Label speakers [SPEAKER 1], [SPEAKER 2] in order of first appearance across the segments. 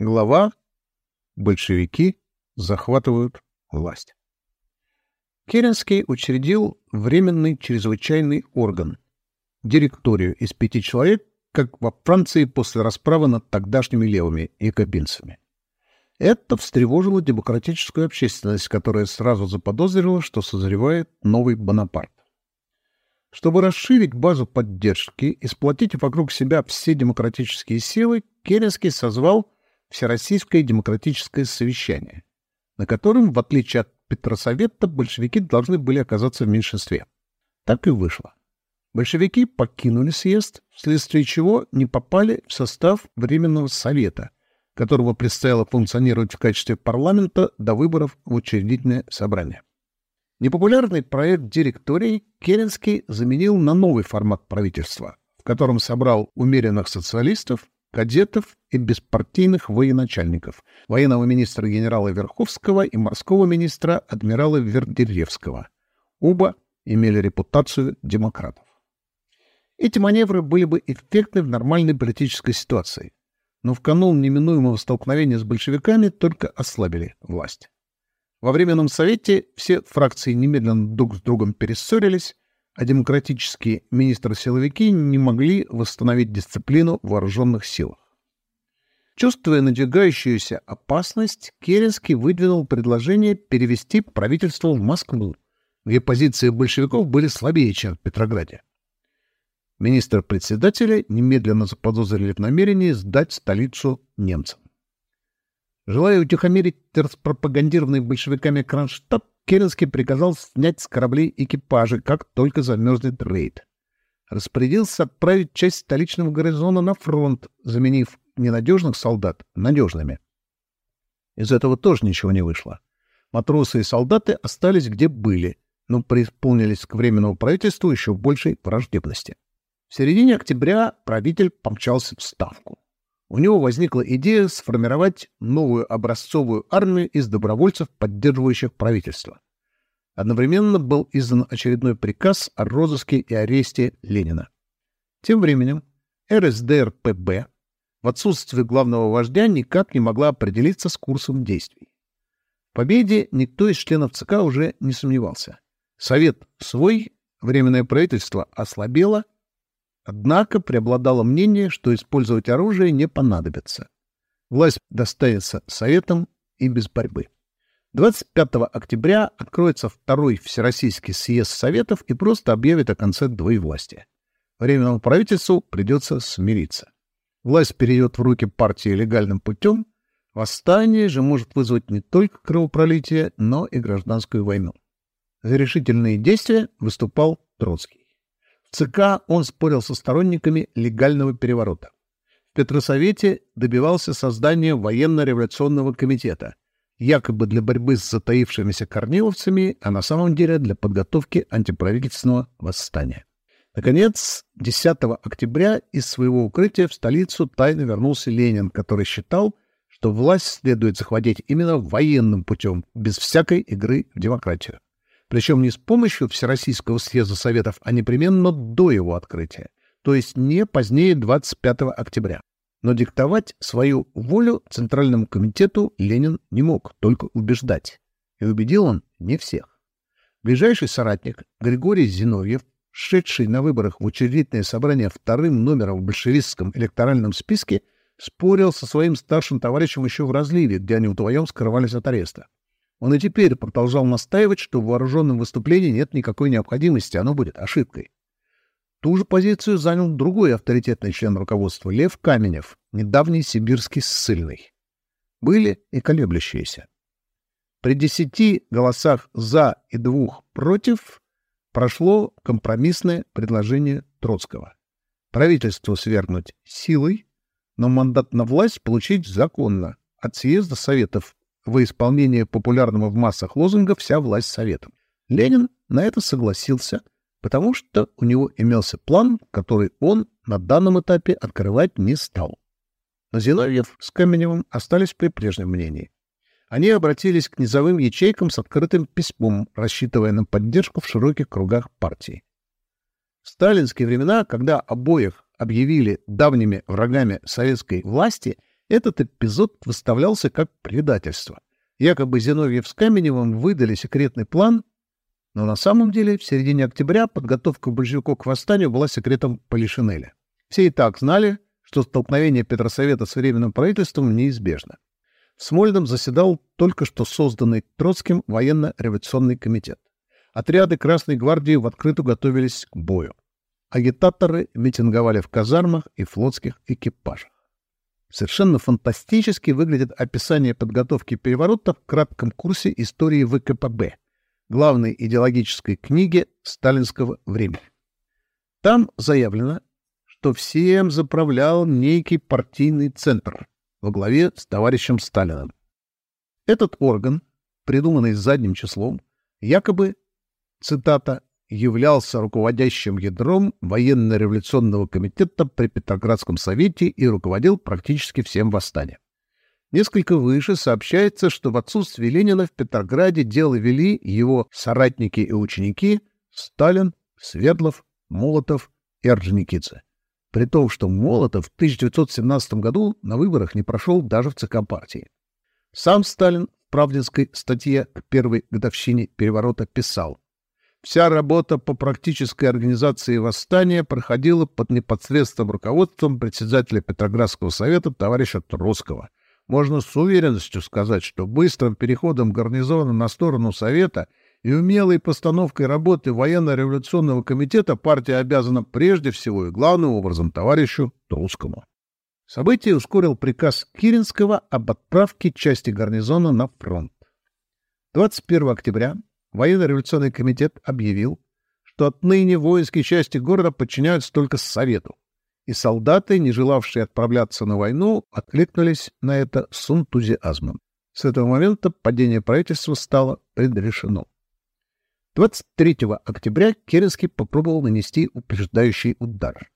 [SPEAKER 1] Глава «Большевики захватывают власть». Керенский учредил Временный чрезвычайный орган – директорию из пяти человек, как во Франции после расправы над тогдашними левыми и кабинцами. Это встревожило демократическую общественность, которая сразу заподозрила, что созревает новый Бонапарт. Чтобы расширить базу поддержки и сплотить вокруг себя все демократические силы, Керенский созвал Всероссийское демократическое совещание, на котором, в отличие от Петросовета, большевики должны были оказаться в меньшинстве. Так и вышло. Большевики покинули съезд, вследствие чего не попали в состав Временного совета, которого предстояло функционировать в качестве парламента до выборов в учредительное собрание. Непопулярный проект директории Керенский заменил на новый формат правительства, в котором собрал умеренных социалистов, кадетов и беспартийных военачальников, военного министра генерала Верховского и морского министра адмирала Вердеревского. Оба имели репутацию демократов. Эти маневры были бы эффектны в нормальной политической ситуации, но в канун неминуемого столкновения с большевиками только ослабили власть. Во Временном Совете все фракции немедленно друг с другом перессорились, а демократические министры-силовики не могли восстановить дисциплину в вооруженных силах. Чувствуя надвигающуюся опасность, Керенский выдвинул предложение перевести правительство в Москву, где позиции большевиков были слабее, чем в Петрограде. Министр-председателя немедленно заподозрили в намерении сдать столицу немцам. Желая утихомирить распропагандированный большевиками Кронштадт, Керенский приказал снять с кораблей экипажи, как только замерзнет рейд. Распорядился отправить часть столичного гарнизона на фронт, заменив ненадежных солдат надежными. Из этого тоже ничего не вышло. Матросы и солдаты остались где были, но преисполнились к Временному правительству еще большей враждебности. В середине октября правитель помчался в Ставку. У него возникла идея сформировать новую образцовую армию из добровольцев, поддерживающих правительство. Одновременно был издан очередной приказ о розыске и аресте Ленина. Тем временем РСДРПБ в отсутствие главного вождя никак не могла определиться с курсом действий. В победе никто из членов ЦК уже не сомневался. Совет свой, Временное правительство ослабело, Однако преобладало мнение, что использовать оружие не понадобится. Власть достанется Советам и без борьбы. 25 октября откроется второй Всероссийский съезд Советов и просто объявит о конце двоевластия. Временному правительству придется смириться. Власть перейдет в руки партии легальным путем, восстание же может вызвать не только кровопролитие, но и гражданскую войну. За решительные действия выступал Троцкий. ЦК он спорил со сторонниками легального переворота. В Петросовете добивался создания военно-революционного комитета, якобы для борьбы с затаившимися корниловцами, а на самом деле для подготовки антиправительственного восстания. Наконец, 10 октября из своего укрытия в столицу тайно вернулся Ленин, который считал, что власть следует захватить именно военным путем, без всякой игры в демократию. Причем не с помощью Всероссийского съезда Советов, а непременно до его открытия, то есть не позднее 25 октября. Но диктовать свою волю Центральному комитету Ленин не мог, только убеждать. И убедил он не всех. Ближайший соратник Григорий Зиновьев, шедший на выборах в учредительное собрание вторым номером в большевистском электоральном списке, спорил со своим старшим товарищем еще в разливе, где они вдвоем скрывались от ареста. Он и теперь продолжал настаивать, что в вооруженном выступлении нет никакой необходимости, оно будет ошибкой. Ту же позицию занял другой авторитетный член руководства Лев Каменев, недавний сибирский ссыльный. Были и колеблющиеся. При десяти голосах «за» и двух «против» прошло компромиссное предложение Троцкого. Правительство свергнуть силой, но мандат на власть получить законно от съезда Советов во исполнение популярного в массах лозунга «Вся власть советом». Ленин на это согласился, потому что у него имелся план, который он на данном этапе открывать не стал. Но Зиновьев с Каменевым остались при прежнем мнении. Они обратились к низовым ячейкам с открытым письмом, рассчитывая на поддержку в широких кругах партии. В сталинские времена, когда обоих объявили давними врагами советской власти – Этот эпизод выставлялся как предательство. Якобы Зиновьев с Каменевым выдали секретный план, но на самом деле в середине октября подготовка большевиков к восстанию была секретом Полишинеля. Все и так знали, что столкновение Петросовета с Временным правительством неизбежно. В Смольном заседал только что созданный Троцким военно-революционный комитет. Отряды Красной гвардии в открытую готовились к бою. Агитаторы митинговали в казармах и флотских экипажах. Совершенно фантастически выглядит описание подготовки переворота в кратком курсе истории ВКПБ, главной идеологической книги сталинского времени. Там заявлено, что всем заправлял некий партийный центр во главе с товарищем Сталиным. Этот орган, придуманный задним числом, якобы, цитата, являлся руководящим ядром военно-революционного комитета при Петроградском совете и руководил практически всем восстанием. Несколько выше сообщается, что в отсутствие Ленина в Петрограде дело вели его соратники и ученики Сталин, Свердлов, Молотов и Орджоникидзе. При том, что Молотов в 1917 году на выборах не прошел даже в ЦК партии. Сам Сталин в правдинской статье к первой годовщине переворота писал Вся работа по практической организации восстания проходила под непосредственным руководством председателя Петроградского совета товарища Троцкого. Можно с уверенностью сказать, что быстрым переходом гарнизона на сторону совета и умелой постановкой работы военно-революционного комитета партия обязана прежде всего и главным образом товарищу Троцкому. Событие ускорил приказ Киринского об отправке части гарнизона на фронт. 21 октября Военно-революционный комитет объявил, что отныне воинские части города подчиняются только Совету, и солдаты, не желавшие отправляться на войну, откликнулись на это с энтузиазмом. С этого момента падение правительства стало предрешено. 23 октября Керенский попробовал нанести упреждающий удар.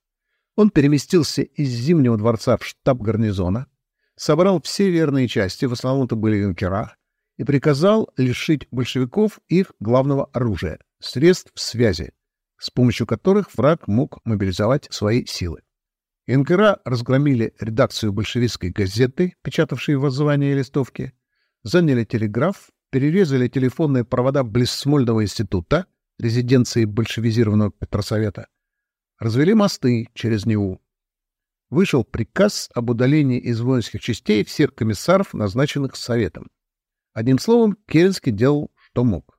[SPEAKER 1] Он переместился из Зимнего дворца в штаб гарнизона, собрал все верные части, в основном это были юнкера, и приказал лишить большевиков их главного оружия — средств связи, с помощью которых враг мог мобилизовать свои силы. НКР разгромили редакцию большевистской газеты, печатавшей воззвания и листовки, заняли телеграф, перерезали телефонные провода близ Смольного института, резиденции большевизированного Петросовета, развели мосты через Неву. Вышел приказ об удалении из воинских частей всех комиссаров, назначенных Советом. Одним словом, Керенский делал, что мог.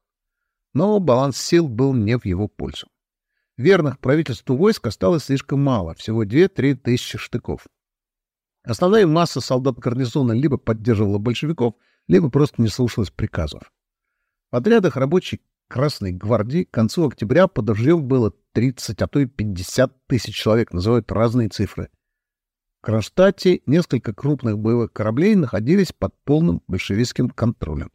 [SPEAKER 1] Но баланс сил был не в его пользу. Верных правительству войск осталось слишком мало, всего 2-3 тысячи штыков. Основная масса солдат гарнизона либо поддерживала большевиков, либо просто не слушалась приказов. В отрядах рабочей Красной гвардии к концу октября под было 30, а то и 50 тысяч человек, называют разные цифры. Кронштадте несколько крупных боевых кораблей находились под полным большевистским контролем.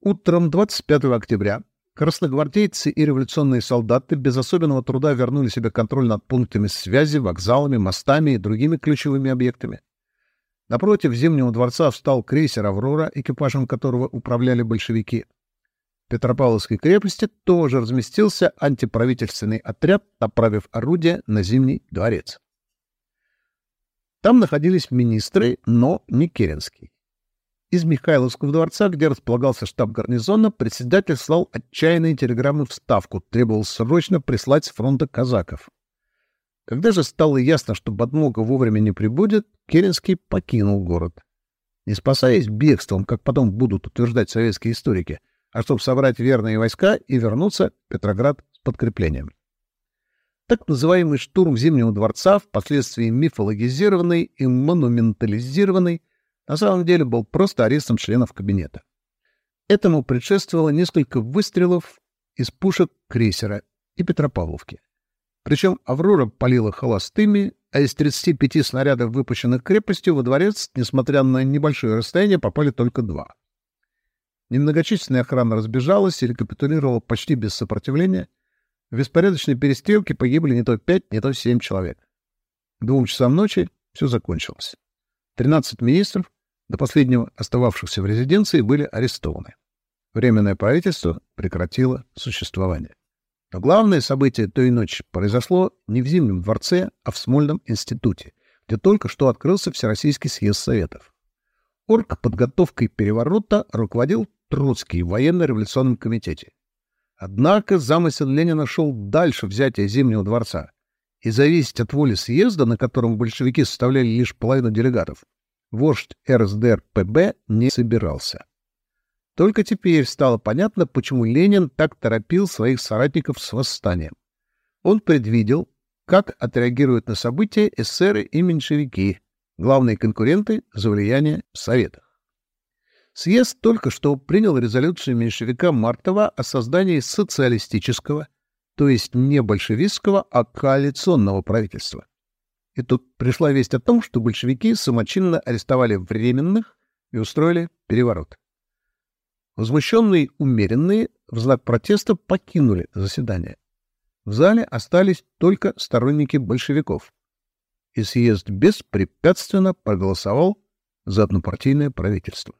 [SPEAKER 1] Утром 25 октября красногвардейцы и революционные солдаты без особенного труда вернули себе контроль над пунктами связи, вокзалами, мостами и другими ключевыми объектами. Напротив Зимнего дворца встал крейсер «Аврора», экипажем которого управляли большевики. В Петропавловской крепости тоже разместился антиправительственный отряд, направив орудия на Зимний дворец. Там находились министры, но не Керенский. Из Михайловского дворца, где располагался штаб гарнизона, председатель слал отчаянные телеграммы в Ставку, требовал срочно прислать с фронта казаков. Когда же стало ясно, что подмога вовремя не прибудет, Керенский покинул город. Не спасаясь бегством, как потом будут утверждать советские историки, а чтобы собрать верные войска и вернуться в Петроград с подкреплением. Так называемый штурм Зимнего дворца, впоследствии мифологизированный и монументализированный, на самом деле был просто арестом членов кабинета. Этому предшествовало несколько выстрелов из пушек крейсера и Петропавловки. Причем «Аврора» полила холостыми, а из 35 снарядов, выпущенных крепостью, во дворец, несмотря на небольшое расстояние, попали только два. Немногочисленная охрана разбежалась или капитулировала почти без сопротивления — в беспорядочной перестрелке погибли не то пять, не то семь человек. К двум часам ночи все закончилось. Тринадцать министров, до последнего остававшихся в резиденции, были арестованы. Временное правительство прекратило существование. Но главное событие той ночи произошло не в Зимнем дворце, а в Смольном институте, где только что открылся Всероссийский съезд Советов. Оргподготовкой переворота руководил Троцкий в военно-революционном комитете. Однако замысел Ленина шел дальше взятия Зимнего дворца, и зависеть от воли съезда, на котором большевики составляли лишь половину делегатов, вождь РСДРПБ не собирался. Только теперь стало понятно, почему Ленин так торопил своих соратников с восстанием. Он предвидел, как отреагируют на события эсеры и меньшевики, главные конкуренты за влияние в Советах. Съезд только что принял резолюцию меньшевика Мартова о создании социалистического, то есть не большевистского, а коалиционного правительства. И тут пришла весть о том, что большевики самочинно арестовали временных и устроили переворот. Возмущенные умеренные в знак протеста покинули заседание. В зале остались только сторонники большевиков. И съезд беспрепятственно проголосовал за однопартийное правительство.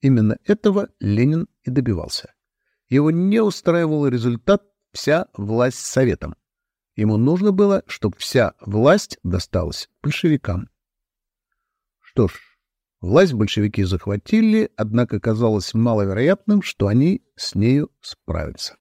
[SPEAKER 1] Именно этого Ленин и добивался. Его не устраивал результат вся власть советам. Ему нужно было, чтобы вся власть досталась большевикам. Что ж, власть большевики захватили, однако казалось маловероятным, что они с нею справятся.